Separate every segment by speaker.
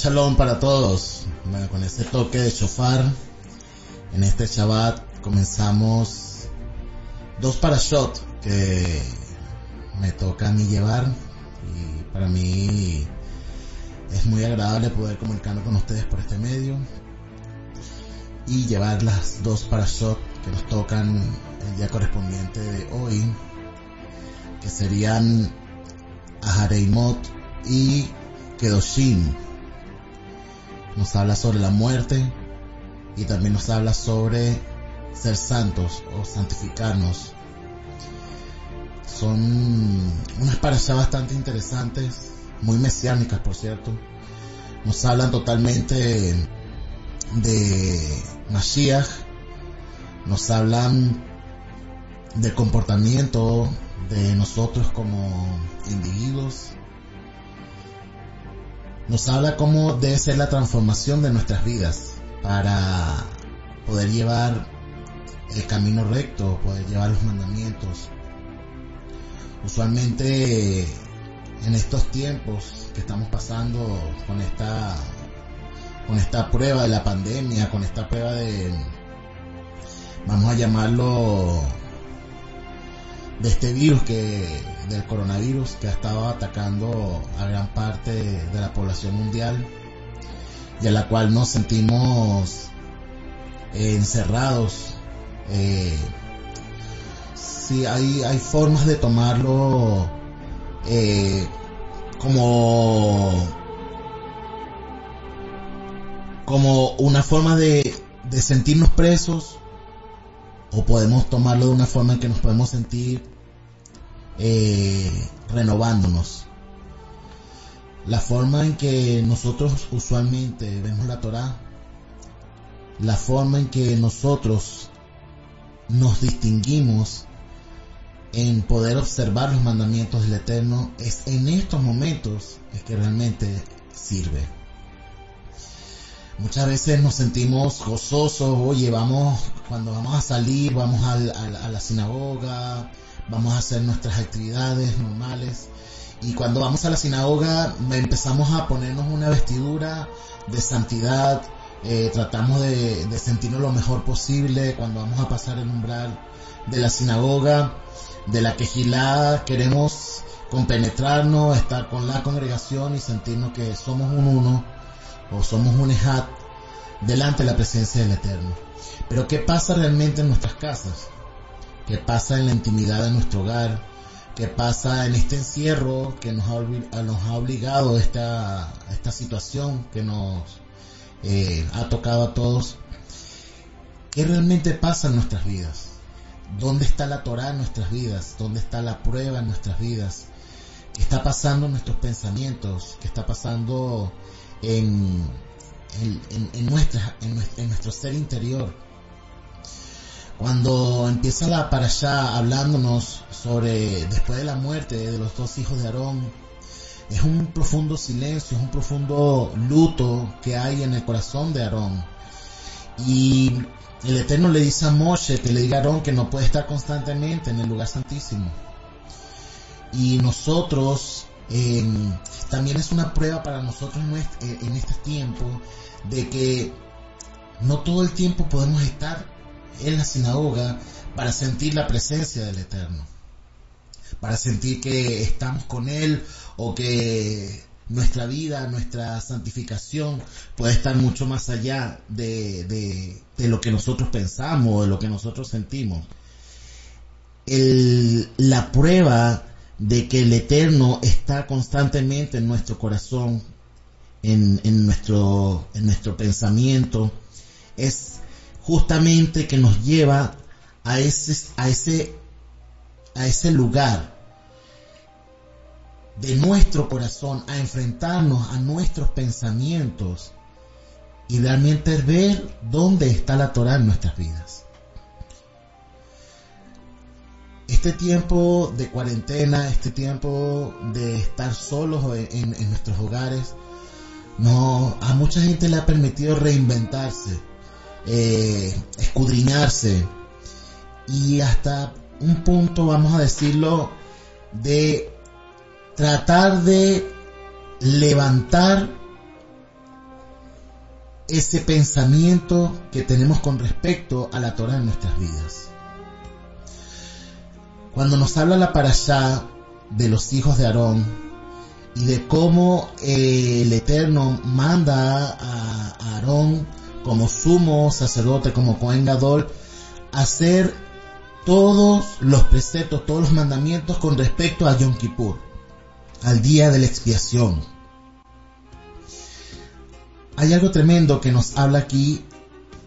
Speaker 1: Shalom para todos. Bueno, con este toque de shofar, en este Shabbat comenzamos dos parashot que me toca a mí llevar y para mí es muy agradable poder comunicarnos con ustedes por este medio y llevar las dos parashot que nos tocan el día correspondiente de hoy, que serían Ahareimot y Kedoshim. Nos habla sobre la muerte y también nos habla sobre ser santos o santificarnos. Son unas parashas bastante interesantes, muy mesiánicas por cierto. Nos hablan totalmente de Mashiach, nos hablan del comportamiento de nosotros como individuos, nos habla cómo debe ser la transformación de nuestras vidas para poder llevar el camino recto, poder llevar los mandamientos. Usualmente en estos tiempos que estamos pasando con esta con esta prueba de la pandemia, con esta prueba de vamos a llamarlo de este virus que del coronavirus que ha estado atacando a gran parte de la población mundial y a la cual nos sentimos encerrados eh, sí hay hay formas de tomarlo eh, como como una forma de, de sentirnos presos o podemos tomarlo de una forma en que nos podemos sentir eh, renovándonos. La forma en que nosotros usualmente vemos la Torah, la forma en que nosotros nos distinguimos en poder observar los mandamientos del Eterno es en estos momentos es que realmente sirve. Muchas veces nos sentimos gozosos, oye, vamos, cuando vamos a salir, vamos a la sinagoga, vamos a hacer nuestras actividades normales. Y cuando vamos a la sinagoga empezamos a ponernos una vestidura de santidad, eh, tratamos de, de sentirnos lo mejor posible cuando vamos a pasar el umbral de la sinagoga, de la quejilá, queremos compenetrarnos, estar con la congregación y sentirnos que somos un uno o somos un ejat delante de la presencia del Eterno. Pero ¿qué pasa realmente en nuestras casas? ¿Qué pasa en la intimidad de nuestro hogar? ¿Qué pasa en este encierro que nos ha, obligado esta, esta situación que nos eh, ha tocado a todos? ¿Qué realmente pasa en nuestras vidas? ¿Dónde está la Torah en nuestras vidas? ¿Dónde está la prueba en nuestras vidas? ¿Qué está pasando en nuestros pensamientos? ¿Qué está pasando en, en, en, nuestra, en, nuestro ser interior. Cuando empieza la para allá hablándonos sobre después de la muerte de los dos hijos de Aarón, es un profundo silencio, es un profundo luto que hay en el corazón de Aarón. Y el Eterno le dice a Moshe que le diga a Aarón que no puede estar constantemente en el lugar santísimo. Y nosotros eh, también es una prueba para nosotros en este tiempo de que no todo el tiempo podemos estar en la sinagoga para sentir la presencia del Eterno, para sentir que estamos con Él o que nuestra vida, nuestra santificación puede estar mucho más allá de, de, de lo que nosotros pensamos de lo que nosotros sentimos. La prueba de que el Eterno está constantemente en nuestro corazón, en, en, nuestro, en nuestro pensamiento, es justamente que nos lleva a ese, a ese, a ese lugar de nuestro corazón, a enfrentarnos a nuestros pensamientos y realmente ver dónde está la Torah en nuestras vidas este tiempo de cuarentena, este tiempo de estar solos en, nuestros hogares, no, a mucha gente le ha permitido reinventarse, eh, escudriñarse y hasta un punto, vamos a decirlo, de tratar de levantar ese pensamiento que tenemos con respecto a la Torah en nuestras vidas. Cuando nos habla la allá de los hijos de Aarón y de cómo eh, el Eterno manda a Aarón como sumo sacerdote, como Cohen Gadol, hacer todos los preceptos, todos los mandamientos con respecto a Yom Kippur, al día de la expiación. Hay algo tremendo que nos habla aquí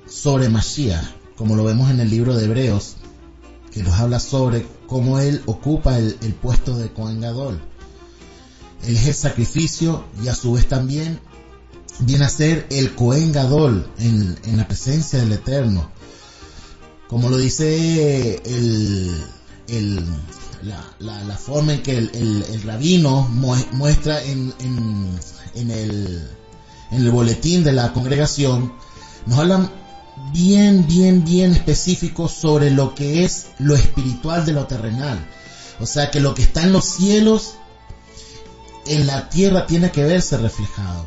Speaker 1: sobre Mashiach, como lo vemos en el libro de Hebreos, que nos habla sobre cómo él ocupa el, puesto de Cohen Gadol. Él es el sacrificio y a su vez también viene a ser el Cohen Gadol en, la presencia del Eterno. Como lo dice el, la, forma en que el, rabino muestra en, en, el, en el boletín de la congregación, nos hablan bien, bien, bien específico sobre lo que es lo espiritual de lo terrenal. O sea que lo que está en los cielos, en la tierra tiene que verse reflejado.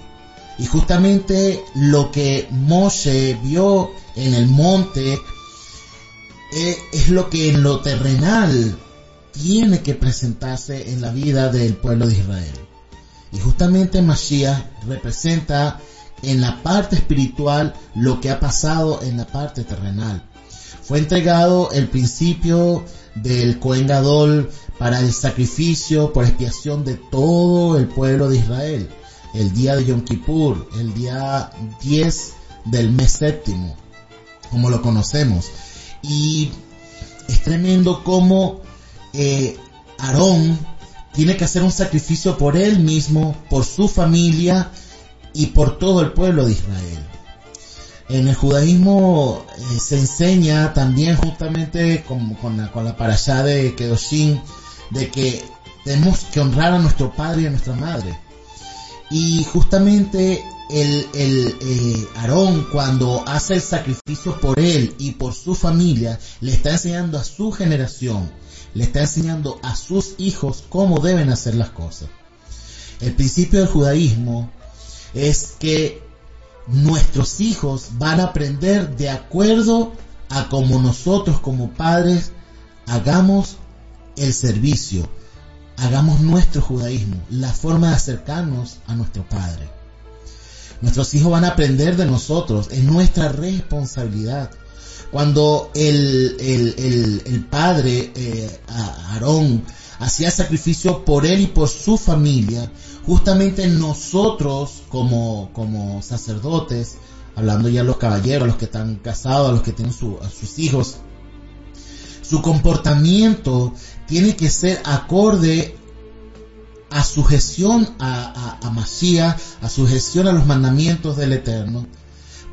Speaker 1: Y justamente lo que Moshe vio en el monte eh, es lo que en lo terrenal tiene que presentarse en la vida del pueblo de Israel. Y justamente Mashiach representa en la parte espiritual lo que ha pasado en la parte terrenal. Fue entregado el principio del Cohen Gadol para el sacrificio por expiación de todo el pueblo de Israel el día de Yom Kippur, el día 10 del mes séptimo, como lo conocemos. Y es tremendo como eh, Aarón tiene que hacer un sacrificio por él mismo, por su familia y por todo el pueblo de Israel. En el judaísmo eh, se enseña también justamente con, la, con la parashá de Kedoshim de que tenemos que honrar a nuestro padre y a nuestra madre. Y justamente el, el eh, Aarón cuando hace el sacrificio por él y por su familia, le está enseñando a su generación, le está enseñando a sus hijos cómo deben hacer las cosas. El principio del judaísmo es que nuestros hijos van a aprender de acuerdo a como nosotros como padres hagamos el servicio, hagamos nuestro judaísmo, la forma de acercarnos a nuestro Padre. Nuestros hijos van a aprender de nosotros, es nuestra responsabilidad. Cuando el, el, padre eh, Aarón hacía sacrificio por él y por su familia, justamente nosotros como, como sacerdotes, hablando ya los caballeros, los que están casados, los que tienen a sus hijos, su comportamiento tiene que ser acorde a sujeción a, a, a Mashiach, a sujeción a los mandamientos del Eterno,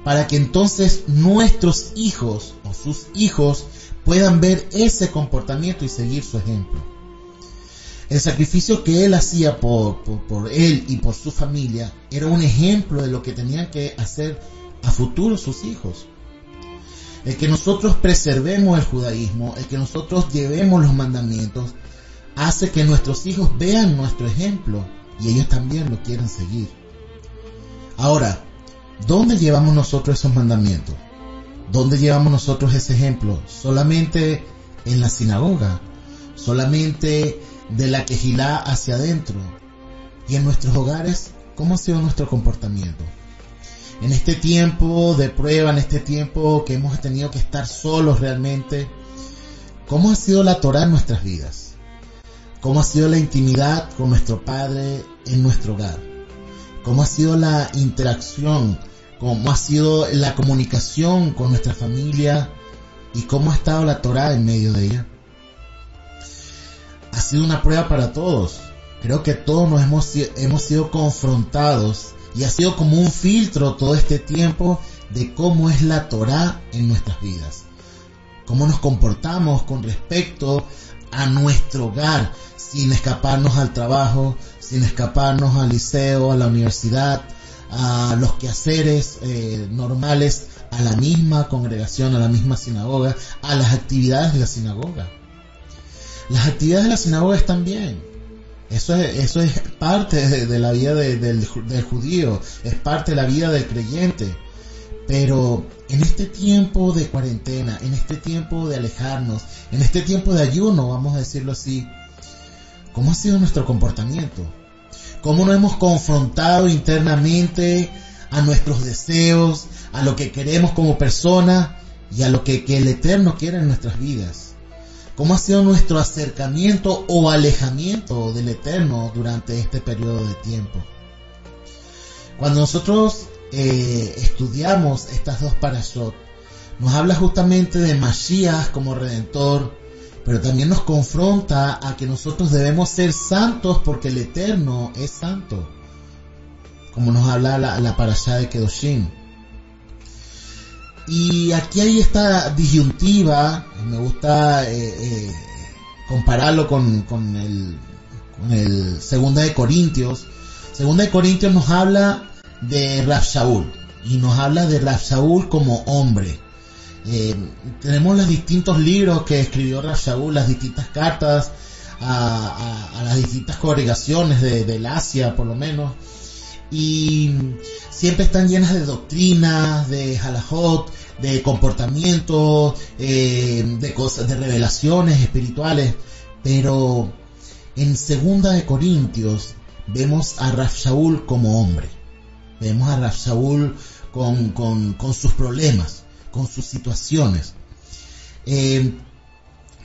Speaker 1: para que entonces nuestros hijos o sus hijos puedan ver ese comportamiento y seguir su ejemplo. El sacrificio que él hacía por, él y por su familia era un ejemplo de lo que tenían que hacer a futuro sus hijos. El que nosotros preservemos el judaísmo, el que nosotros llevemos los mandamientos, hace que nuestros hijos vean nuestro ejemplo y ellos también lo quieren seguir. Ahora, ¿dónde llevamos nosotros esos mandamientos? ¿Dónde llevamos nosotros ese ejemplo? Solamente en la sinagoga, solamente de la quejilá hacia adentro. Y en nuestros hogares, ¿cómo ha sido nuestro comportamiento? en este tiempo de prueba, en este tiempo que hemos tenido que estar solos realmente, ¿cómo ha sido la Torah en nuestras vidas? ¿Cómo ha sido la intimidad con nuestro Padre en nuestro hogar? ¿Cómo ha sido la interacción? ¿Cómo ha sido la comunicación con nuestra familia? ¿Y cómo ha estado la Torah en medio de ella? Ha sido una prueba para todos. Creo que todos nos hemos, hemos sido confrontados y ha sido como un filtro todo este tiempo de cómo es la Torah en nuestras vidas. Cómo nos comportamos con respecto a nuestro hogar, sin escaparnos al trabajo, sin escaparnos al liceo, a la universidad, a los quehaceres eh, normales, a la misma congregación, a la misma sinagoga, a las actividades de la sinagoga. Las actividades de la sinagoga están bien, eso es, eso es parte de, la vida del, judío, es parte de la vida del creyente. Pero en este tiempo de cuarentena, en este tiempo de alejarnos, en este tiempo de ayuno, vamos a decirlo así, ¿cómo ha sido nuestro comportamiento? ¿Cómo nos hemos confrontado internamente a nuestros deseos, a lo que queremos como persona y a lo que, que el Eterno quiere en nuestras vidas? ¿Cómo ha sido nuestro acercamiento o alejamiento del Eterno durante este periodo de tiempo? Cuando nosotros eh, estudiamos estas dos parashot, nos habla justamente de Mashiach como redentor, pero también nos confronta a que nosotros debemos ser santos porque el Eterno es santo, como nos habla la, la de Kedoshim. Y aquí hay esta disyuntiva, me gusta eh, eh, compararlo con, con, el, con el Segunda de Corintios. Segunda de Corintios nos habla de Shaul y nos habla de Shaul como hombre. Eh, tenemos los distintos libros que escribió Shaul, las distintas cartas a las distintas congregaciones de, del Asia, por lo menos, y siempre están llenas de doctrinas, de halajot, de comportamientos, eh, de cosas, de revelaciones espirituales, pero en segunda de Corintios vemos a Raf como hombre Vemos a Raf con, con, con, sus problemas, con sus situaciones. Eh,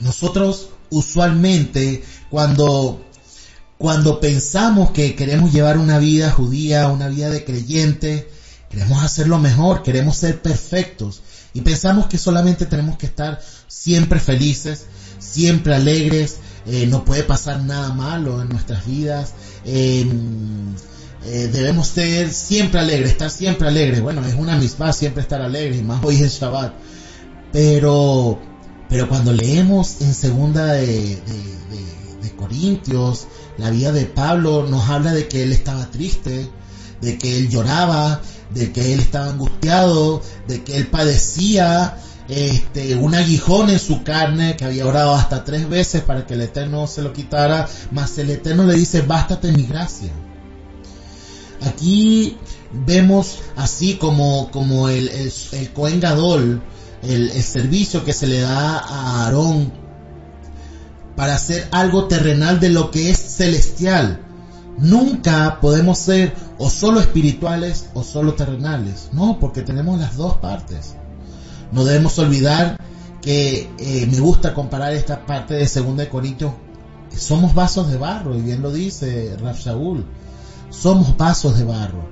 Speaker 1: nosotros usualmente cuando, cuando pensamos que queremos llevar una vida judía, una vida de creyente, queremos hacerlo mejor, queremos ser perfectos y pensamos que solamente tenemos que estar siempre felices, siempre alegres, eh, no puede pasar nada malo en nuestras vidas. Eh, eh, debemos ser siempre alegres, estar siempre alegres. Bueno, es una misma siempre estar alegres, más hoy es Shabbat. Pero, pero cuando leemos en segunda de, de, de, Corintios, la vida de Pablo nos habla de que él estaba triste, de que él lloraba, de que él estaba angustiado, de que él padecía este, un aguijón en su carne, que había orado hasta tres veces para que el Eterno se lo quitara, mas el Eterno le dice, bástate mi gracia. Aquí vemos así como, como el, el, Gadol, el, servicio que se le da a Aarón para hacer algo terrenal de lo que es celestial. Nunca podemos ser o solo espirituales o solo terrenales. No, porque tenemos las dos partes. No debemos olvidar que eh, me gusta comparar esta parte de 2 Corintios. Somos vasos de barro, y bien lo dice Raf Shaul somos vasos de barro.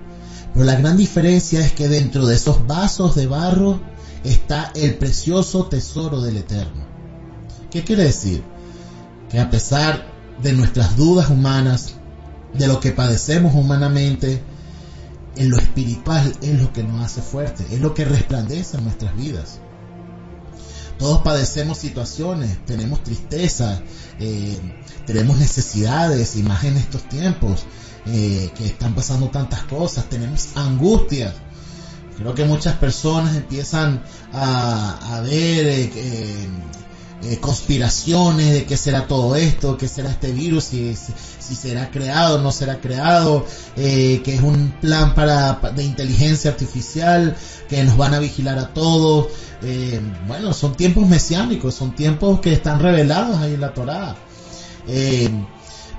Speaker 1: Pero la gran diferencia es que dentro de esos vasos de barro está el precioso tesoro del Eterno. ¿Qué quiere decir? Que a pesar de nuestras dudas humanas, de lo que padecemos humanamente, en lo espiritual es lo que nos hace fuerte, es lo que resplandece en nuestras vidas. Todos padecemos situaciones, tenemos tristeza, eh, tenemos necesidades, y más en estos tiempos eh, que están pasando tantas cosas, tenemos angustias. Creo que muchas personas empiezan a, ver eh, conspiraciones de qué será todo esto, qué será este virus, si, si, será creado no será creado, eh, que es un plan para, de inteligencia artificial, que nos van a vigilar a todos. Eh, bueno, son tiempos mesiánicos, son tiempos que están revelados ahí en la Torá. Eh,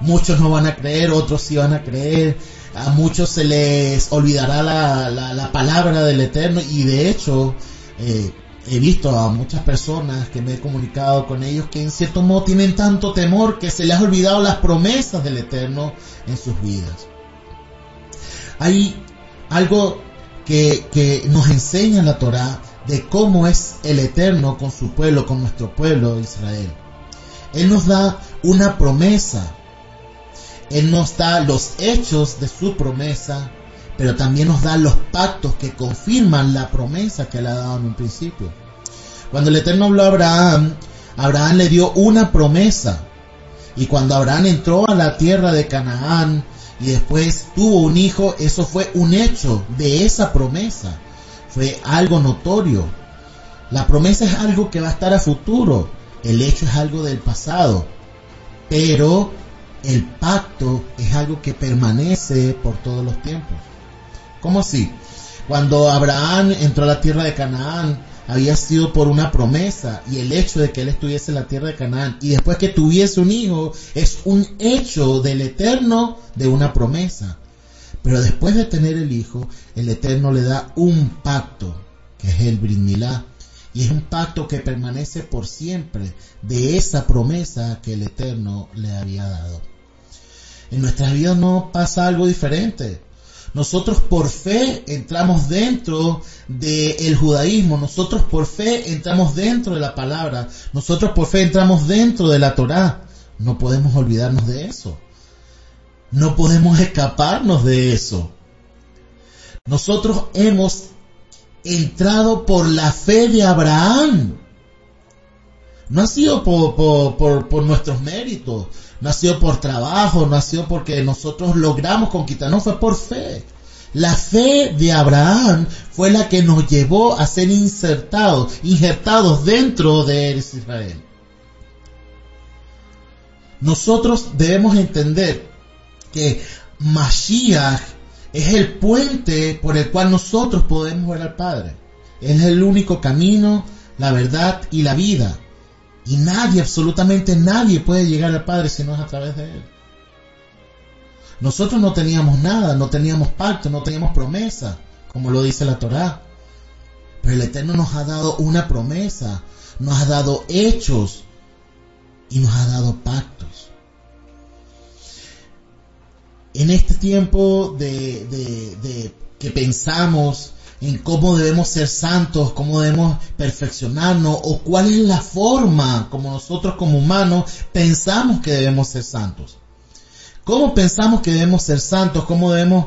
Speaker 1: muchos no van a creer, otros sí van a creer, a muchos se les olvidará la, la, la palabra del Eterno y de hecho eh, he visto a muchas personas que me he comunicado con ellos que en cierto modo tienen tanto temor que se les ha olvidado las promesas del Eterno en sus vidas. Hay algo que, que nos enseña la Torah de cómo es el Eterno con su pueblo, con nuestro pueblo Israel. Él nos da una promesa él nos da los hechos de su promesa, pero también nos da los pactos que confirman la promesa que le ha dado en un principio. Cuando el Eterno habló a Abraham, Abraham le dio una promesa. Y cuando Abraham entró a la tierra de Canaán y después tuvo un hijo, eso fue un hecho de esa promesa. Fue algo notorio. La promesa es algo que va a estar a futuro. El hecho es algo del pasado. Pero el pacto es algo que permanece por todos los tiempos. ¿Cómo así? Cuando Abraham entró a la tierra de Canaán, había sido por una promesa y el hecho de que él estuviese en la tierra de Canaán y después que tuviese un hijo es un hecho del eterno de una promesa. Pero después de tener el hijo, el eterno le da un pacto, que es el Brimilá, y es un pacto que permanece por siempre de esa promesa que el eterno le había dado. En nuestras vidas no pasa algo diferente. Nosotros por fe entramos dentro del judaísmo, nosotros por fe entramos dentro de la palabra, nosotros por fe entramos dentro de la Torá. No podemos olvidarnos de eso. No podemos escaparnos de eso. Nosotros hemos entrado por la fe de Abraham. No ha sido por, por, por, nuestros méritos, no ha sido por trabajo, no ha sido porque nosotros logramos conquistar, no fue por fe. La fe de Abraham fue la que nos llevó a ser insertados, injertados dentro de Israel. Nosotros debemos entender que Mashiach es el puente por el cual nosotros podemos ver al Padre. Él es el único camino, la verdad y la vida. Y nadie, absolutamente nadie puede llegar al Padre si no es a través de Él. Nosotros no teníamos nada, no teníamos pacto, no teníamos promesa, como lo dice la Torá. Pero el Eterno nos ha dado una promesa, nos ha dado hechos y nos ha dado pactos. En este tiempo de, de, de que pensamos en cómo debemos ser santos, cómo debemos perfeccionarnos o cuál es la forma como nosotros como humanos pensamos que debemos ser santos. ¿Cómo pensamos que debemos ser santos? ¿Cómo debemos,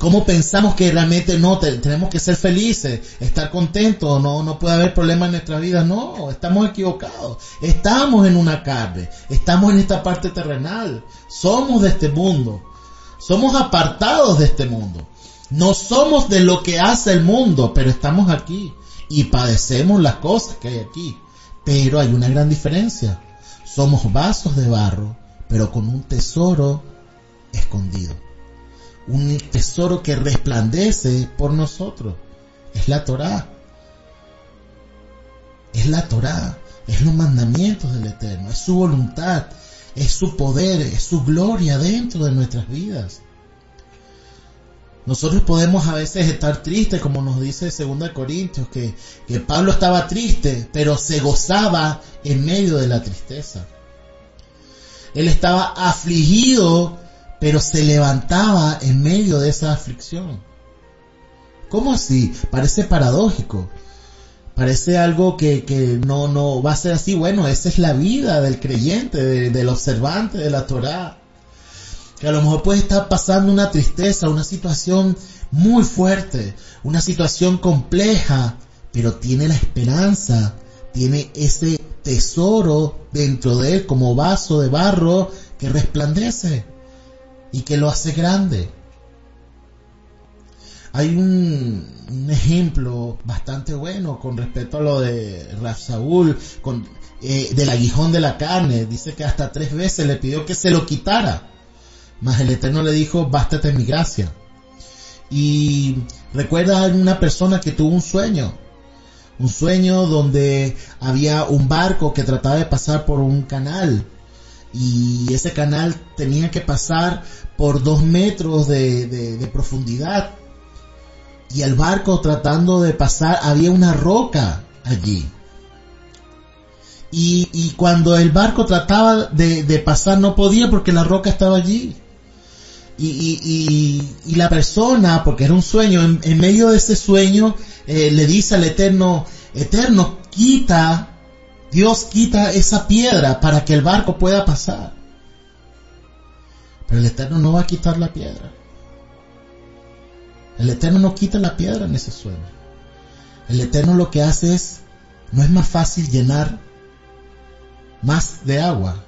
Speaker 1: cómo pensamos que realmente no, tenemos que ser felices, estar contentos, no, no puede haber problemas en nuestra vida? No, estamos equivocados. Estamos en una carne, estamos en esta parte terrenal, somos de este mundo, somos apartados de este mundo. No somos de lo que hace el mundo, pero estamos aquí y padecemos las cosas que hay aquí. Pero hay una gran diferencia. Somos vasos de barro, pero con un tesoro escondido. Un tesoro que resplandece por nosotros. Es la Torá. Es la Torá. Es los mandamientos del Eterno. Es su voluntad. Es su poder. Es su gloria dentro de nuestras vidas. Nosotros podemos a veces estar tristes, como nos dice 2 Corintios, que, que Pablo estaba triste, pero se gozaba en medio de la tristeza. Él estaba afligido, pero se levantaba en medio de esa aflicción. ¿Cómo así? Parece paradójico. Parece algo que, que no, no va a ser así. Bueno, esa es la vida del creyente, del observante de la Torah que a lo mejor puede estar pasando una tristeza, una situación muy fuerte, una situación compleja, pero tiene la esperanza, tiene ese tesoro dentro de él como vaso de barro que resplandece y que lo hace grande. Hay un, ejemplo bastante bueno con respecto a lo de Rafsaúl, con, eh, del aguijón de la carne. Dice que hasta tres veces le pidió que se lo quitara mas el Eterno le dijo, bástate mi gracia. Y recuerda a una persona que tuvo un sueño, un sueño donde había un barco que trataba de pasar por un canal. Y ese canal tenía que pasar por dos metros de, profundidad. Y el barco tratando de pasar había una roca allí. Y, cuando el barco trataba de, de pasar no podía porque la roca estaba allí y, la persona, porque era un sueño, en, medio de ese sueño eh, le dice al Eterno, Eterno, quita, Dios quita esa piedra para que el barco pueda pasar. Pero el Eterno no va a quitar la piedra. El Eterno no quita la piedra en ese sueño. El Eterno lo que hace es, no es más fácil llenar más de agua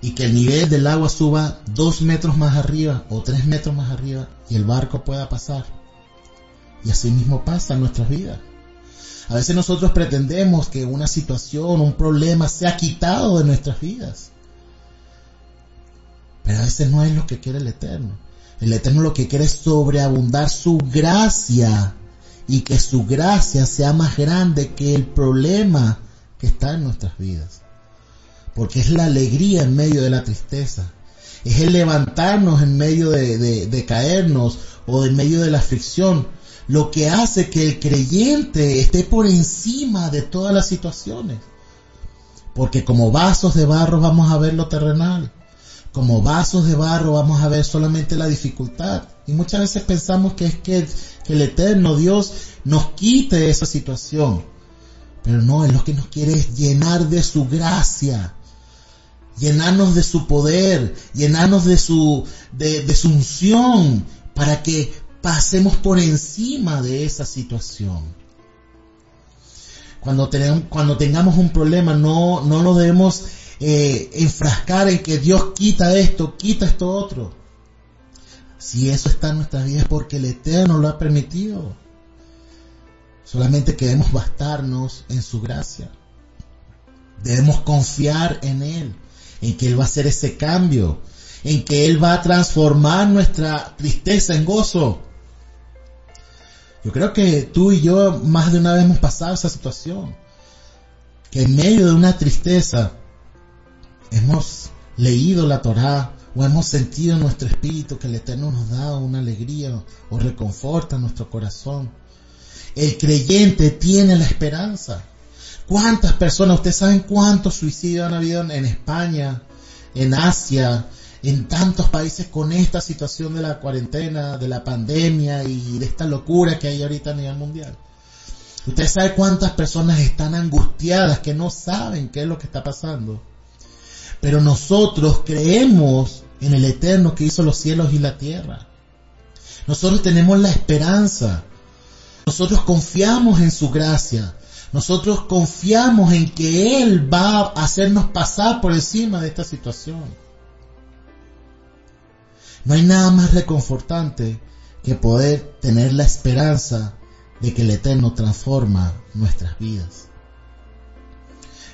Speaker 1: y que el nivel del agua suba dos metros más arriba o tres metros más arriba y el barco pueda pasar. Y así mismo pasa en nuestras vidas. A veces nosotros pretendemos que una situación, un problema sea quitado de nuestras vidas. Pero a veces no es lo que quiere el Eterno. El Eterno lo que quiere es sobreabundar su gracia y que su gracia sea más grande que el problema que está en nuestras vidas. Porque es la alegría en medio de la tristeza. Es el levantarnos en medio de, caernos o en medio de la aflicción. Lo que hace que el creyente esté por encima de todas las situaciones. Porque como vasos de barro vamos a ver lo terrenal como vasos de barro vamos a ver solamente la dificultad. Y muchas veces pensamos que es que, el eterno Dios nos quite esa situación. Pero no, es lo que nos quiere es llenar de su gracia, llenarnos de su poder, llenarnos de su, de, su unción, para que pasemos por encima de esa situación. Cuando, tenemos, cuando tengamos un problema, no, no lo debemos eh, enfrascar en que Dios quita esto, quita esto otro. Si eso está en nuestras vidas porque el Eterno lo ha permitido. Solamente queremos bastarnos en su gracia. Debemos confiar en Él, en que Él va a hacer ese cambio, en que Él va a transformar nuestra tristeza en gozo. Yo creo que tú y yo más de una vez hemos pasado esa situación. Que en medio de una tristeza hemos leído la Torá o hemos sentido en nuestro espíritu que el Eterno nos da una alegría o reconforta nuestro corazón. El creyente tiene la esperanza. ¿Cuántas personas, ustedes saben cuántos suicidios han habido en España, en Asia, en tantos países con esta situación de la cuarentena, de la pandemia y de esta locura que hay ahorita a nivel mundial? Usted sabe cuántas personas están angustiadas que no saben qué es lo que está pasando. Pero nosotros creemos en el Eterno que hizo los cielos y la tierra. Nosotros tenemos la esperanza. Nosotros confiamos en su gracia. Nosotros confiamos en que Él va a hacernos pasar por encima de esta situación. No hay nada más reconfortante que poder tener la esperanza de que el Eterno transforma nuestras vidas.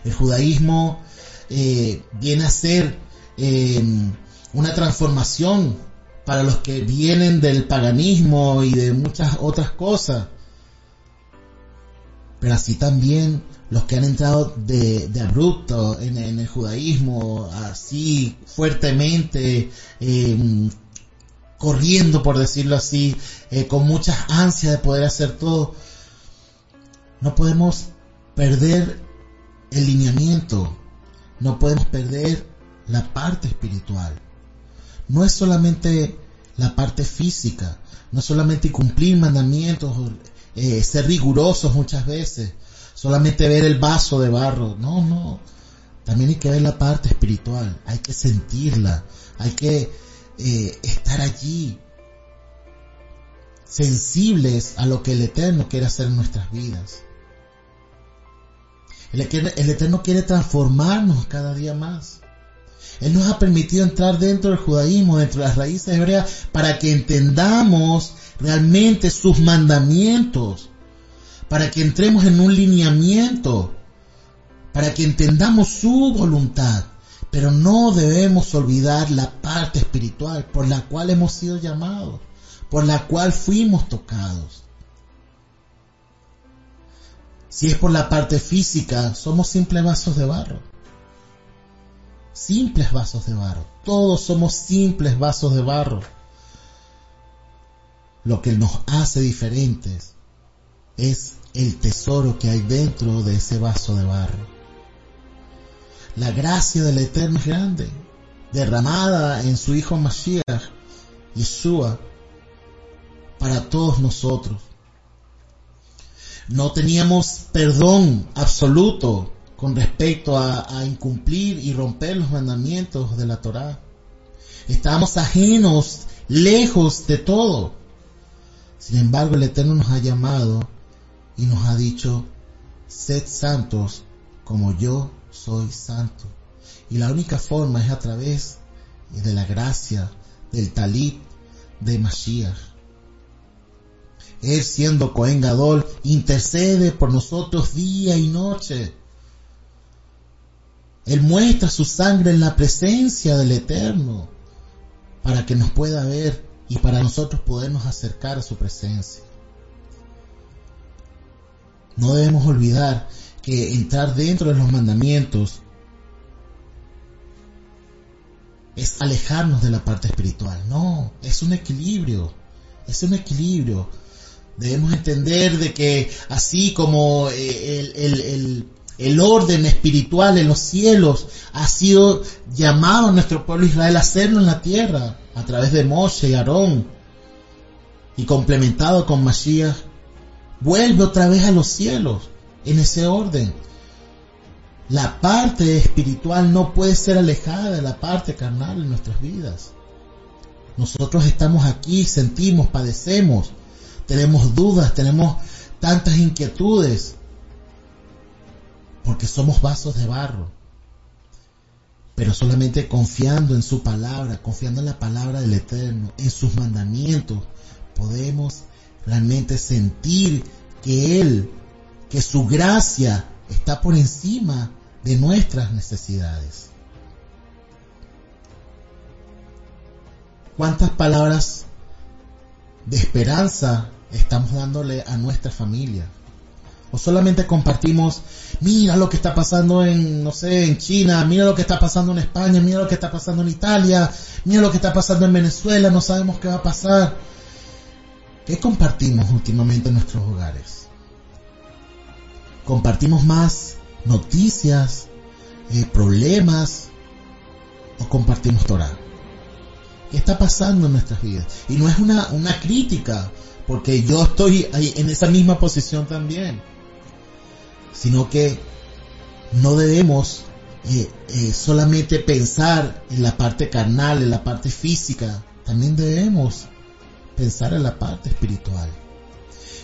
Speaker 1: El judaísmo eh, viene a ser em, una transformación para los que vienen del paganismo y de muchas otras cosas. Pero así también los que han entrado de, abrupto en, el judaísmo, así fuertemente, em, corriendo por decirlo así, eh, con muchas ansias de poder hacer todo, no podemos perder el lineamiento no podemos perder la parte espiritual. No es solamente la parte física, no es solamente cumplir mandamientos, eh, ser rigurosos muchas veces, solamente ver el vaso de barro. No, no. También hay que ver la parte espiritual, hay que sentirla, hay que eh, estar allí, sensibles a lo que el Eterno quiere hacer en nuestras vidas. El, Eterno quiere transformarnos cada día más. Él nos ha permitido entrar dentro del judaísmo, dentro de las raíces hebreas, para que entendamos realmente sus mandamientos, para que entremos en un lineamiento, para que entendamos su voluntad. Pero no debemos olvidar la parte espiritual por la cual hemos sido llamados, por la cual fuimos tocados. Si es por la parte física, somos simples vasos de barro. Simples vasos de barro. Todos somos simples vasos de barro. Lo que nos hace diferentes es el tesoro que hay dentro de ese vaso de barro. La gracia del Eterno es grande, derramada en su Hijo Mashiach, Yeshua, para todos nosotros no teníamos perdón absoluto con respecto a, incumplir y romper los mandamientos de la Torá. Estábamos ajenos, lejos de todo. Sin embargo, el Eterno nos ha llamado y nos ha dicho, sed santos como yo soy santo. Y la única forma es a través de la gracia, del talit de Mashiach. Él siendo Cohen Gadol, intercede por nosotros día y noche. Él muestra su sangre en la presencia del Eterno para que nos pueda ver y para nosotros podernos acercar a su presencia. No debemos olvidar que entrar dentro de los mandamientos es alejarnos de la parte espiritual. No, es un equilibrio. Es un equilibrio. Debemos entender de que así como eh, el, el, el, orden espiritual en los cielos ha sido llamado a nuestro pueblo Israel a hacerlo en la tierra a través de Moshe y Aarón y complementado con Mashiach, vuelve otra vez a los cielos en ese orden. La parte espiritual no puede ser alejada de la parte carnal en nuestras vidas. Nosotros estamos aquí, sentimos, padecemos, tenemos dudas, tenemos tantas inquietudes, porque somos vasos de barro. Pero solamente confiando en su palabra, confiando en la palabra del Eterno, en sus mandamientos, podemos realmente sentir que Él, que su gracia está por encima de nuestras necesidades. ¿Cuántas palabras de esperanza estamos dándole a nuestra familia? O solamente compartimos, mira lo que está pasando en, no sé, en China, mira lo que está pasando en España, mira lo que está pasando en Italia, mira lo que está pasando en Venezuela, no sabemos qué va a pasar. ¿Qué compartimos últimamente en nuestros hogares? ¿Compartimos más noticias, eh, problemas o compartimos Torah? ¿Qué está pasando en nuestras vidas? Y no es una, una crítica, porque yo estoy ahí en esa misma posición también, sino que no debemos eh, eh, solamente pensar en la parte carnal, en la parte física, también debemos pensar en la parte espiritual.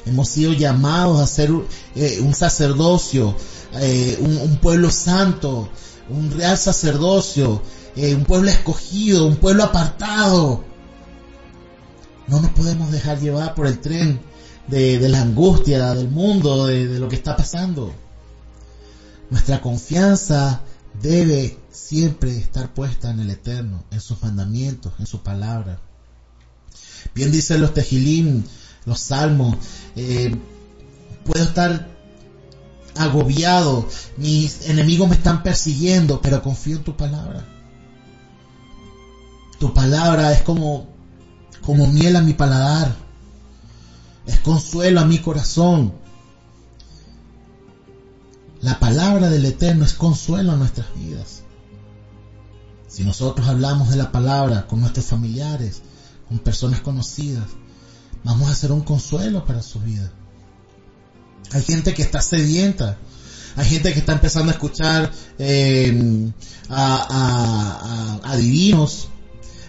Speaker 1: Hemos sido llamados a ser eh, un sacerdocio, un, pueblo santo, un real sacerdocio, un pueblo escogido, un pueblo apartado. No nos podemos dejar llevar por el tren de, la angustia del mundo, de, de lo que está pasando. Nuestra confianza debe siempre estar puesta en el Eterno, en sus mandamientos, en su palabra. Bien dicen los tejilim, los salmos, eh, puedo estar agobiado, mis enemigos me están persiguiendo, pero confío en tu palabra. Tu palabra es como, como miel a mi paladar, es consuelo a mi corazón. La palabra del Eterno es consuelo a nuestras vidas. Si nosotros hablamos de la palabra con nuestros familiares, con personas conocidas, vamos a hacer un consuelo para su vida. Hay gente que está sedienta, hay gente que está empezando a escuchar eh, a, a, divinos,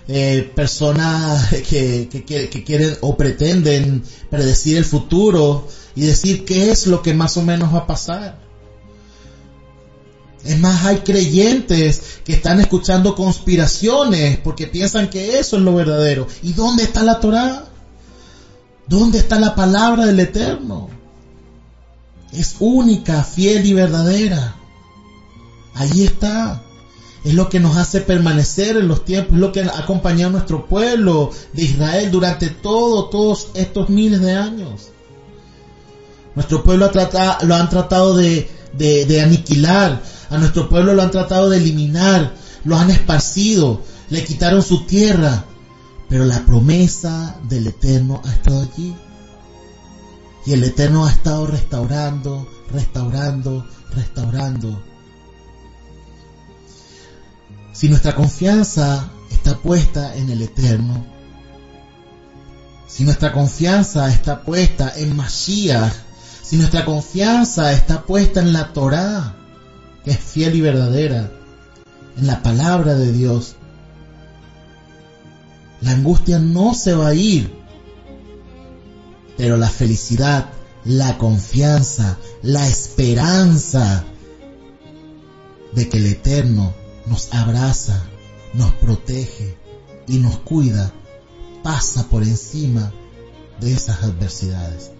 Speaker 1: eh, personas que, que, quieren o pretenden predecir el futuro y decir qué es lo que más o menos va a pasar. Es más, hay creyentes que están escuchando conspiraciones porque piensan que eso es lo verdadero. ¿Y dónde está la Torah? ¿Dónde está la palabra del Eterno? Es única, fiel y verdadera. Allí está. Es lo que nos hace permanecer en los tiempos, es lo que ha acompañado a nuestro pueblo de Israel durante todo, todos estos miles de años. Nuestro pueblo lo han tratado de aniquilar, a nuestro pueblo lo han tratado de eliminar, lo han esparcido, le quitaron su tierra, pero la promesa del Eterno ha estado allí. Y el Eterno ha estado restaurando, restaurando, restaurando. Si nuestra confianza está puesta en el Eterno, si nuestra confianza está puesta en Mashiach, si nuestra confianza está puesta en la Torah, que es fiel y verdadera, en la palabra de Dios, la angustia no se va a ir, pero la felicidad, la confianza, la esperanza de que el Eterno nos abraza, nos protege y nos cuida, pasa por encima de esas adversidades,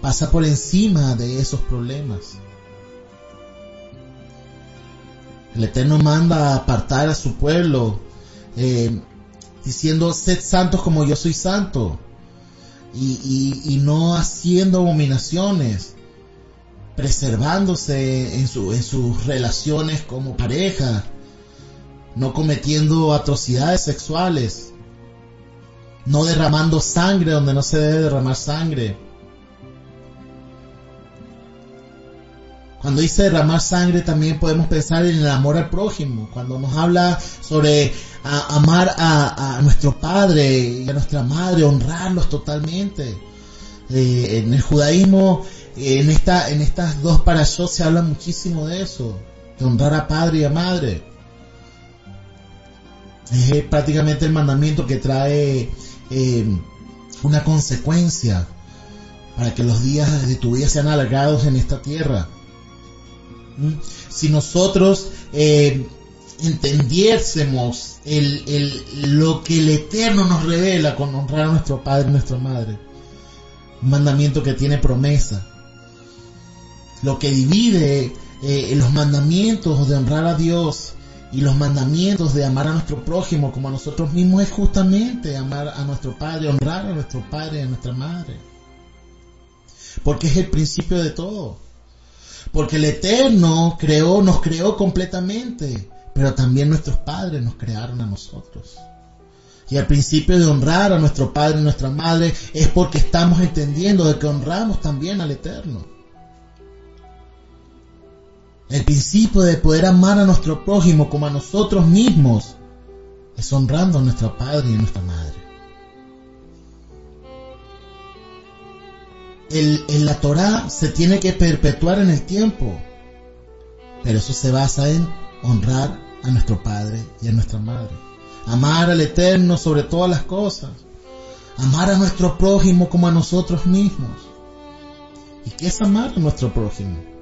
Speaker 1: pasa por encima de esos problemas. El Eterno manda a apartar a su pueblo. Eh, diciendo, sed santos como yo soy santo. Y, no haciendo abominaciones, preservándose en sus relaciones como pareja, no cometiendo atrocidades sexuales, no derramando sangre donde no se debe derramar sangre. Cuando dice derramar sangre también podemos pensar en el amor al prójimo. Cuando nos habla sobre amar a, nuestro padre y a nuestra madre, honrarlos totalmente. Eh, en el judaísmo, en esta, en estas dos parashot se habla muchísimo de eso, de honrar a padre y a madre. Es prácticamente el mandamiento que trae eh, una consecuencia para que los días de tu vida sean alargados en esta tierra. ¿Mm? Si nosotros eh, entendiésemos el, lo que el Eterno nos revela con honrar a nuestro Padre y nuestra Madre, un mandamiento que tiene promesa, lo que divide eh, los mandamientos de honrar a Dios y los mandamientos de amar a nuestro prójimo como a nosotros mismos es justamente amar a nuestro Padre, honrar a nuestro Padre y a nuestra Madre. Porque es el principio de todo. Porque el Eterno creó, nos creó completamente, pero también nuestros padres nos crearon a nosotros. Y al principio de honrar a nuestro Padre y nuestra Madre es porque estamos entendiendo de que honramos también al Eterno. El principio de poder amar a nuestro prójimo como a nosotros mismos es honrando a nuestro Padre y a nuestra Madre. El, en la Torah se tiene que perpetuar en el tiempo, pero eso se basa en honrar a nuestro Padre y a nuestra Madre. Amar al Eterno sobre todas las cosas. Amar a nuestro prójimo como a nosotros mismos. ¿Y qué es amar a nuestro prójimo?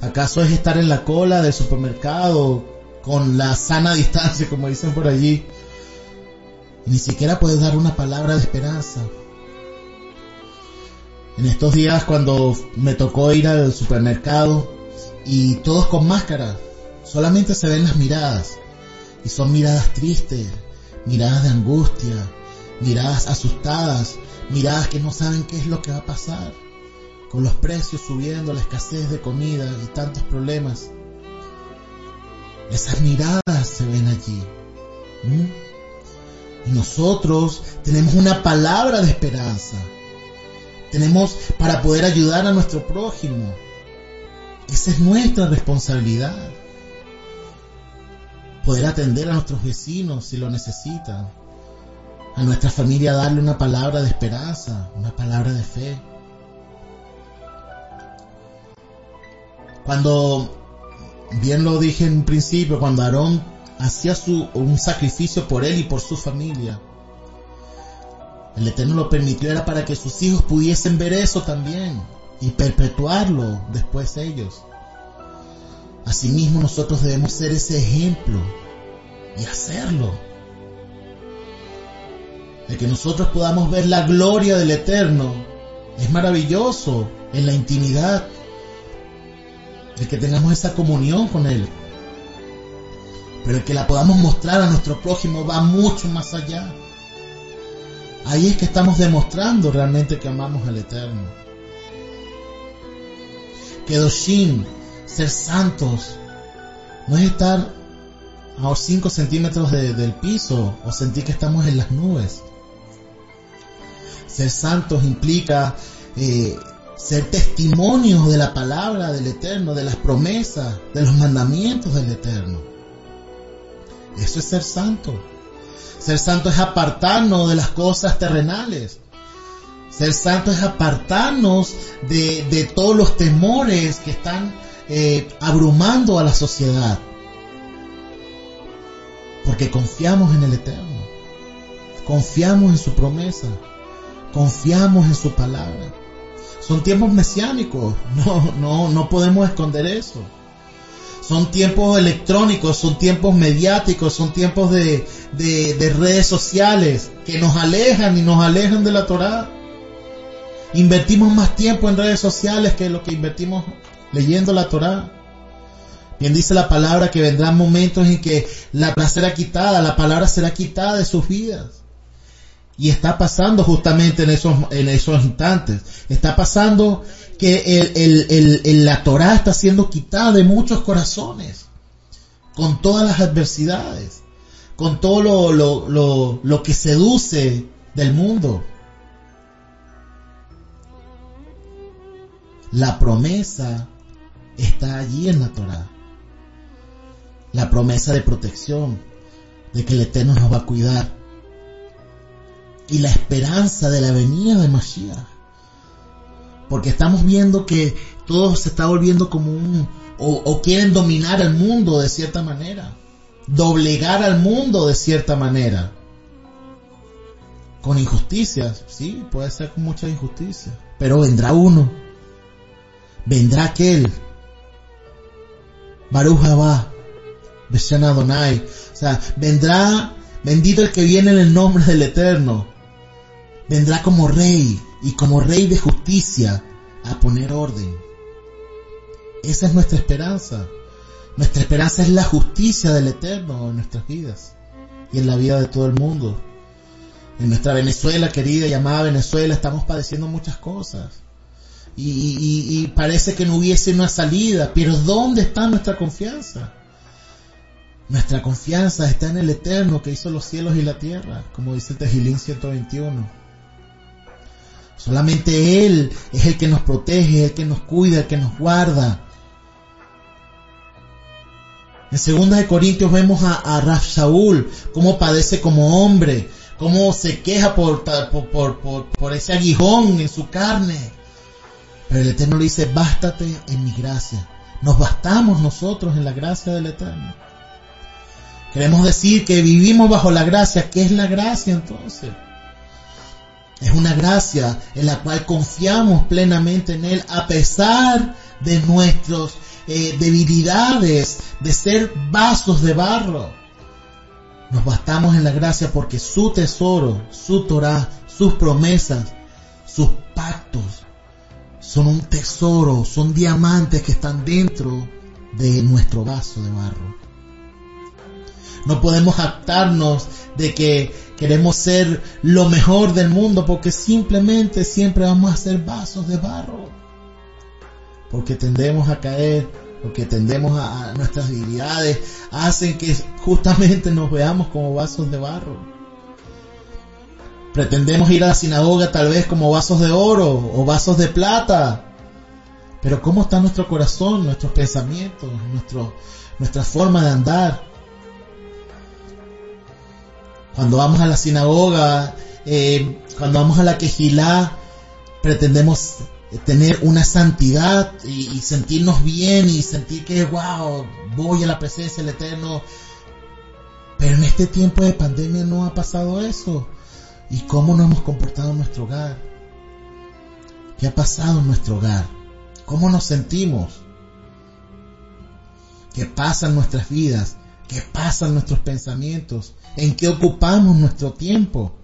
Speaker 1: ¿Acaso es estar en la cola del supermercado con la sana distancia, como dicen por allí? Ni siquiera puedes dar una palabra de esperanza. En estos días cuando me tocó ir al supermercado y todos con máscara, solamente se ven las miradas. Y son miradas tristes, miradas de angustia, miradas asustadas, miradas que no saben qué es lo que va a pasar con los precios subiendo, la escasez de comida y tantos problemas. Esas miradas se ven allí. Y nosotros tenemos una palabra de esperanza. Tenemos para poder ayudar a nuestro prójimo. Esa es nuestra responsabilidad. Poder atender a nuestros vecinos si lo necesitan. A nuestra familia darle una palabra de esperanza, una palabra de fe. Cuando, bien lo dije en principio, cuando Aarón hacía su, un sacrificio por él y por su familia, el Eterno lo permitió era para que sus hijos pudiesen ver eso también y perpetuarlo después ellos. Asimismo nosotros debemos ser ese ejemplo y hacerlo. De que nosotros podamos ver la gloria del Eterno es maravilloso en la intimidad el que tengamos esa comunión con Él. Pero el que la podamos mostrar a nuestro prójimo va mucho más allá. Ahí es que estamos demostrando realmente que amamos al Eterno. Que Doshin, ser santos, no es estar a 5 centímetros del piso o sentir que estamos en las nubes. Ser santos implica eh, ser testimonios de la palabra del Eterno, de las promesas, de los mandamientos del Eterno. Eso es ser santo. Ser santo es apartarnos de las cosas terrenales. Ser santo es apartarnos de, todos los temores que están eh, abrumando a la sociedad. Porque confiamos en el Eterno. Confiamos en su promesa. Confiamos en su palabra. Son tiempos mesiánicos, no, no, no podemos esconder eso. Son tiempos electrónicos, son tiempos mediáticos, son tiempos de, de, redes sociales que nos alejan y nos alejan de la Torah. Invertimos más tiempo en redes sociales que lo que invertimos leyendo la Torah. Bien dice la palabra que vendrán momentos en que la será quitada, la palabra será quitada de sus vidas. Y está pasando justamente en esos, en esos instantes. Está pasando que el, el, la Torah está siendo quitada de muchos corazones. Con todas las adversidades. Con todo lo, lo, lo, lo que seduce del mundo. La promesa está allí en la Torah. La promesa de protección, de que el Eterno nos va a cuidar. Y la esperanza de la venida de Mashiach. Porque estamos viendo que todo se está volviendo como un... O, quieren dominar el mundo de cierta manera. Doblegar al mundo de cierta manera. Con injusticias, sí, puede ser con mucha injusticia. Pero vendrá uno. Vendrá aquel Baruch Haba, Adonai. O sea, vendrá, bendito el que viene en el nombre del Eterno. Vendrá como rey y como rey de justicia a poner orden. Esa es nuestra esperanza. Nuestra esperanza es la justicia del Eterno en nuestras vidas y en la vida de todo el mundo. En nuestra Venezuela, querida y amada Venezuela, estamos padeciendo muchas cosas y, parece que no hubiese una salida, pero ¿dónde está nuestra confianza? Nuestra confianza está en el Eterno que hizo los cielos y la tierra, como dice el Tejilín 121. Solamente Él es el que nos protege, el que nos cuida, el que nos guarda. En 2 de Corintios vemos a, a Raf cómo padece como hombre, cómo se queja por, por, por, por ese aguijón en su carne. Pero el Eterno le dice, bástate en mi gracia. Nos bastamos nosotros en la gracia del Eterno. Queremos decir que vivimos bajo la gracia. ¿Qué es la gracia entonces? Es una gracia en la cual confiamos plenamente en Él a pesar de nuestras eh, debilidades, de ser vasos de barro. Nos bastamos en la gracia porque su tesoro, su Torah, sus promesas, sus pactos son un tesoro, son diamantes que están dentro de nuestro vaso de barro. No podemos jactarnos de que queremos ser lo mejor del mundo porque simplemente siempre vamos a ser vasos de barro. Porque tendemos a caer, porque tendemos a, a nuestras debilidades, hacen que justamente nos veamos como vasos de barro. Pretendemos ir a la sinagoga tal vez como vasos de oro o vasos de plata. Pero ¿cómo está nuestro corazón, nuestros pensamientos, nuestro, nuestra forma de andar? Cuando vamos a la sinagoga, eh, cuando vamos a la quejilá, pretendemos tener una santidad y, y, sentirnos bien y sentir que, wow, voy a la presencia del Eterno. Pero en este tiempo de pandemia no ha pasado eso y cómo nos hemos comportado en nuestro hogar. ¿Qué ha pasado en nuestro hogar? ¿Cómo nos sentimos? ¿Qué pasa en nuestras vidas? ¿Qué pasa en nuestros pensamientos? ¿En qué ocupamos nuestro tiempo?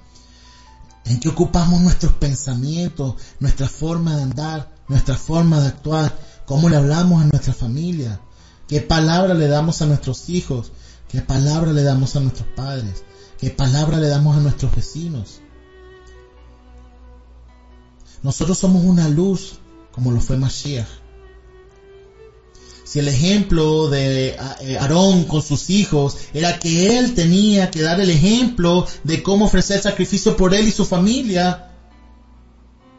Speaker 1: ¿En qué ocupamos nuestros pensamientos, nuestra forma de andar, nuestra forma de actuar? ¿Cómo le hablamos a nuestra familia? ¿Qué palabra le damos a nuestros hijos? ¿Qué palabra le damos a nuestros padres? ¿Qué palabra le damos a nuestros vecinos? Nosotros somos una luz, como lo fue Mashiach. Si el ejemplo de eh, Aarón con sus hijos era que él tenía que dar el ejemplo de cómo ofrecer sacrificio por él y su familia,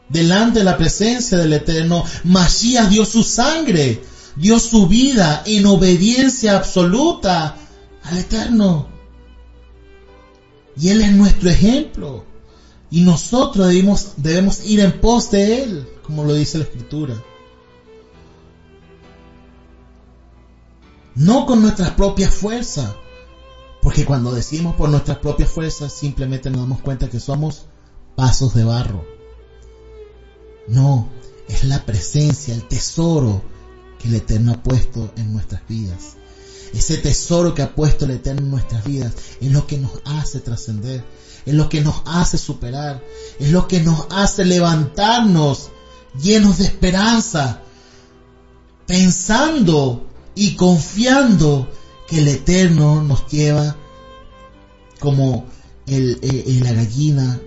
Speaker 1: delante de la presencia del Eterno, Mashiach dio su sangre, dio su vida en obediencia absoluta al Eterno. Y Él es nuestro ejemplo. Y nosotros debemos ir en pos de Él, como lo dice la Escritura. No con nuestras propias fuerzas. Porque cuando decimos por nuestras propias fuerzas, simplemente nos damos cuenta que somos pasos de barro. No, es la presencia, el tesoro que el Eterno ha puesto en nuestras vidas. Ese tesoro que ha puesto el Eterno en nuestras vidas es lo que nos hace trascender, es lo que nos hace superar, es lo que nos hace levantarnos llenos de esperanza, pensando y confiando que el Eterno nos lleva como el, la gallina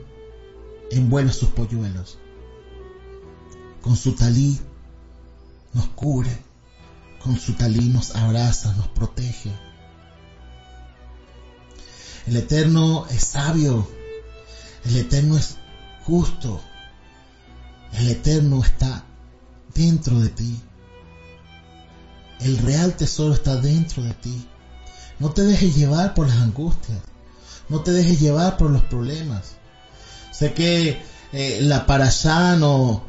Speaker 1: envuelve sus polluelos. Con su talí nos cubre, con su talí nos abraza, nos protege. El Eterno es sabio, el Eterno es justo, el Eterno está dentro de ti. El real tesoro está dentro de ti. No te dejes llevar por las angustias. No te dejes llevar por los problemas. Sé que eh, la parashá nos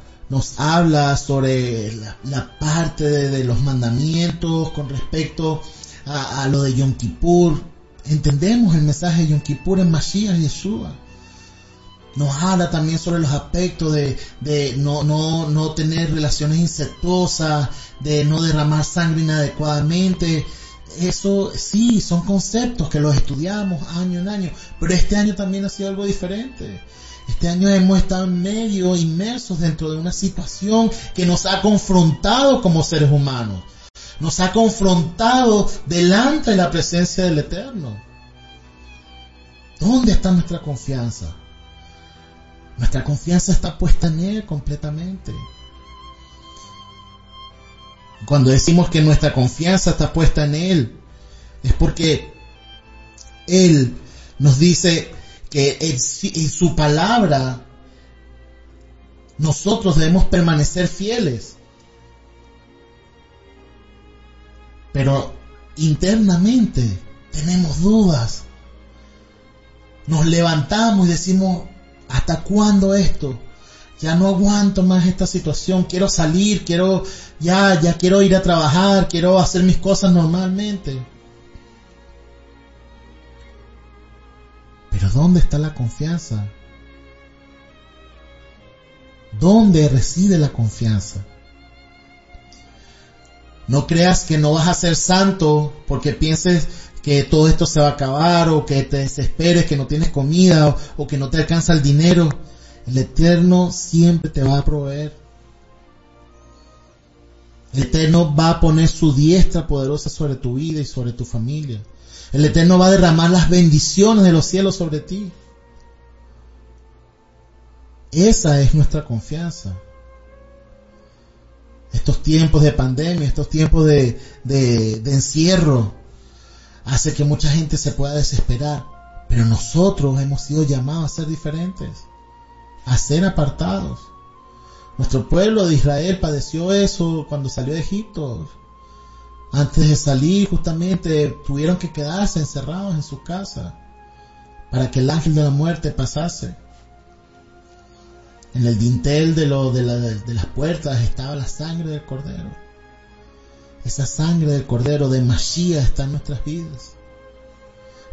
Speaker 1: habla sobre la, parte de, los mandamientos con respecto a, lo de Yom Kippur. Entendemos el mensaje de Yom Kippur en Mashiach Yeshua nos habla también sobre los aspectos de, de no, no, no, tener relaciones insectuosas, de no derramar sangre inadecuadamente. Eso sí, son conceptos que los estudiamos año en año, pero este año también ha sido algo diferente. Este año hemos estado medio, inmersos dentro de una situación que nos ha confrontado como seres humanos. Nos ha confrontado delante de la presencia del Eterno. ¿Dónde está nuestra confianza? Nuestra confianza está puesta en Él completamente. Cuando decimos que nuestra confianza está puesta en Él, es porque Él nos dice que en su palabra nosotros debemos permanecer fieles. Pero internamente tenemos dudas. Nos levantamos y decimos, ¿Hasta cuándo esto? Ya no aguanto más esta situación, quiero salir, quiero, ya, ya quiero ir a trabajar, quiero hacer mis cosas normalmente. Pero ¿dónde está la confianza? ¿Dónde reside la confianza? No creas que no vas a ser santo porque pienses que todo esto se va a acabar o que te desesperes, que no tienes comida o, que no te alcanza el dinero. El Eterno siempre te va a proveer. El Eterno va a poner su diestra poderosa sobre tu vida y sobre tu familia. El Eterno va a derramar las bendiciones de los cielos sobre ti. Esa es nuestra confianza. Estos tiempos de pandemia, estos tiempos de, de, encierro, hace que mucha gente se pueda desesperar. Pero nosotros hemos sido llamados a ser diferentes, a ser apartados. Nuestro pueblo de Israel padeció eso cuando salió de Egipto. Antes de salir justamente tuvieron que quedarse encerrados en su casa para que el ángel de la muerte pasase. En el dintel de, de, de las puertas estaba la sangre del cordero. Esa sangre del Cordero de Mashiach está en nuestras vidas.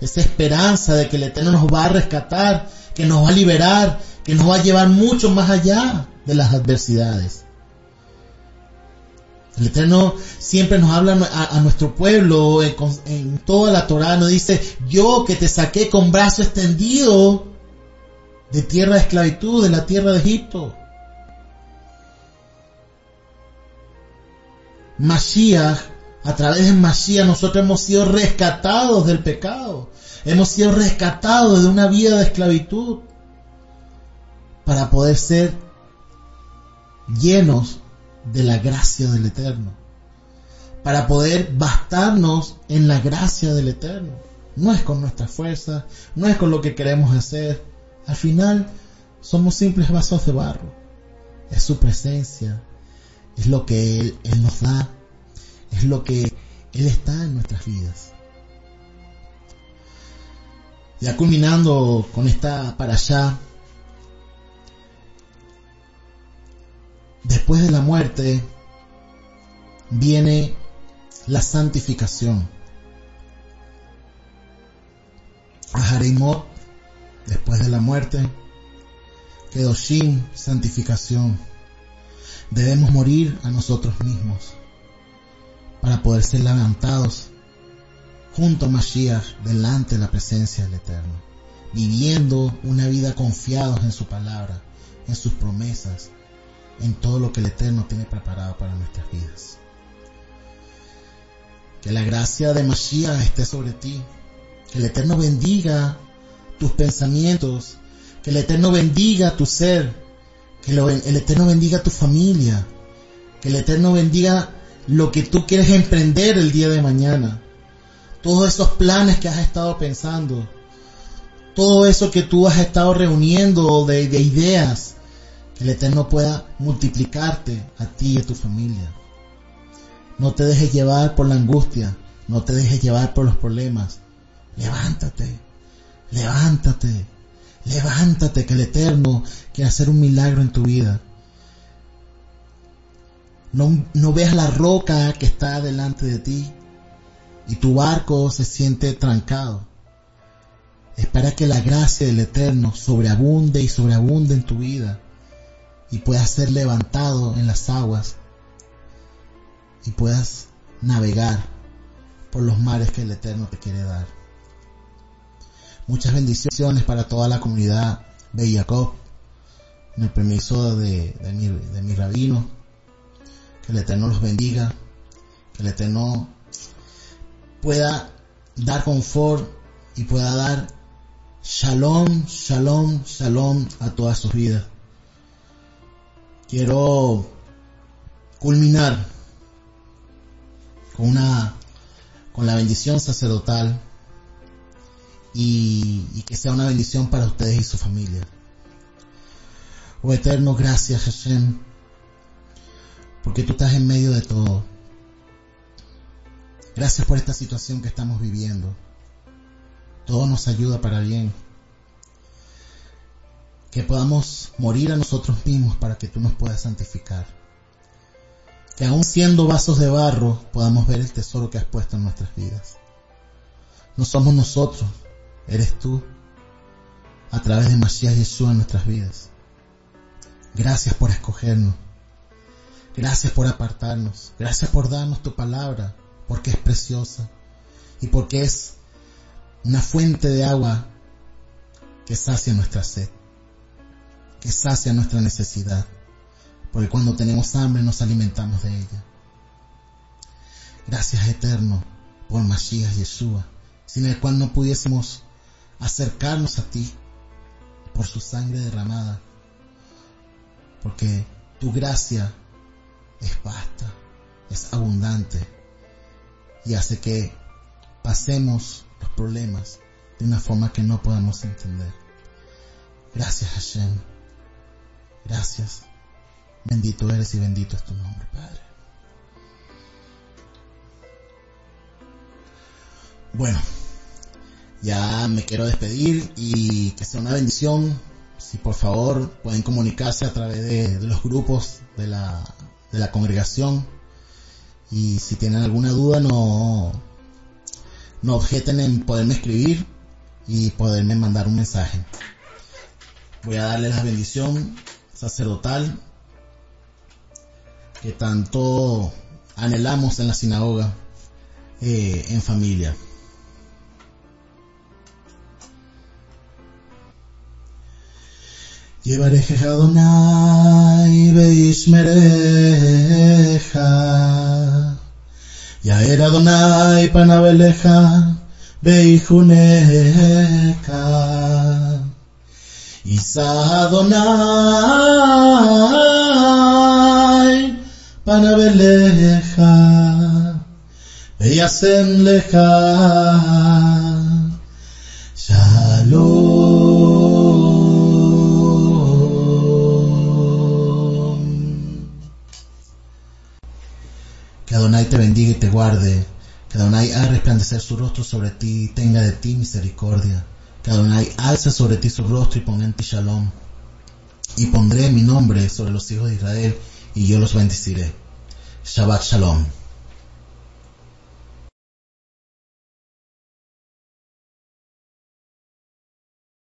Speaker 1: Esa esperanza de que el Eterno nos va a rescatar, que nos va a liberar, que nos va a llevar mucho más allá de las adversidades. El Eterno siempre nos habla a, nuestro pueblo en, en, toda la Torah, nos dice, yo que te saqué con brazo extendido de tierra de esclavitud, de la tierra de Egipto. Mashiach, a través de Mashiach nosotros hemos sido rescatados del pecado. Hemos sido rescatados de una vida de esclavitud para poder ser llenos de la gracia del Eterno. Para poder bastarnos en la gracia del Eterno. No es con nuestra fuerza, no es con lo que queremos hacer. Al final somos simples vasos de barro. Es su presencia, es lo que Él, nos da, es lo que Él está en nuestras vidas. Ya culminando con esta para allá, después de la muerte viene la santificación. A después de la muerte, quedó sin santificación debemos morir a nosotros mismos para poder ser levantados junto a Mashiach delante de la presencia del Eterno, viviendo una vida confiados en su palabra, en sus promesas, en todo lo que el Eterno tiene preparado para nuestras vidas. Que la gracia de Mashiach esté sobre ti. Que el Eterno bendiga tus pensamientos. Que el Eterno bendiga tu ser. Que el Eterno bendiga tu familia. Que el Eterno bendiga lo que tú quieres emprender el día de mañana. Todos esos planes que has estado pensando. Todo eso que tú has estado reuniendo de ideas. Que el Eterno pueda multiplicarte a ti y a tu familia. No te dejes llevar por la angustia. No te dejes llevar por los problemas. Levántate. Levántate. Levántate que el Eterno quiere hacer un milagro en tu vida. No, no veas la roca que está delante de ti y tu barco se siente trancado. Espera que la gracia del Eterno sobreabunde y sobreabunde en tu vida y puedas ser levantado en las aguas y puedas navegar por los mares que el Eterno te quiere dar. Muchas bendiciones para toda la comunidad de Jacob, en el permiso de, mi, de mi rabino. Que el Eterno los bendiga, que el Eterno pueda dar confort y pueda dar shalom, shalom, shalom a todas sus vidas. Quiero culminar con una con la bendición sacerdotal y, que sea una bendición para ustedes y su familia. Oh eterno, gracias Hashem, porque tú estás en medio de todo. Gracias por esta situación que estamos viviendo. Todo nos ayuda para bien. Que podamos morir a nosotros mismos para que tú nos puedas santificar que aún siendo vasos de barro podamos ver el tesoro que has puesto en nuestras vidas. No somos nosotros, eres tú, a través de Mashiach Yeshua en nuestras vidas. Gracias por escogernos. Gracias por apartarnos. Gracias por darnos tu palabra, porque es preciosa y porque es una fuente de agua que sacia nuestra sed, que sacia nuestra necesidad porque cuando tenemos hambre nos alimentamos de ella. Gracias eterno por Mashiach Yeshua, sin el cual no pudiésemos acercarnos a ti por su sangre derramada, porque tu gracia es vasta, es abundante y hace que pasemos los problemas de una forma que no podemos entender. Gracias Hashem. Gracias Bendito eres y bendito es tu nombre, Padre. Bueno, ya me quiero despedir y que sea una bendición. Si por favor pueden comunicarse a través de, los grupos de la, de la congregación. Y si tienen alguna duda, no, no objeten en poderme escribir y poderme mandar un mensaje. Voy a darles la bendición sacerdotal que tanto anhelamos en la sinagoga eh, en familia. Llevareje Adonai Beishmereja. Yaer Adonai Panabeleja Beijuneja. Isa Adonai Panabeleja Beyasem Leja. Shalom. Que Adonai te bendiga y te guarde. Que Adonai haga resplandecer su rostro sobre ti y tenga de ti misericordia. Que Adonai alce sobre ti su rostro y ponga en ti shalom. Y pondré mi nombre sobre los hijos de Israel y yo los bendeciré. Shabbat Shalom.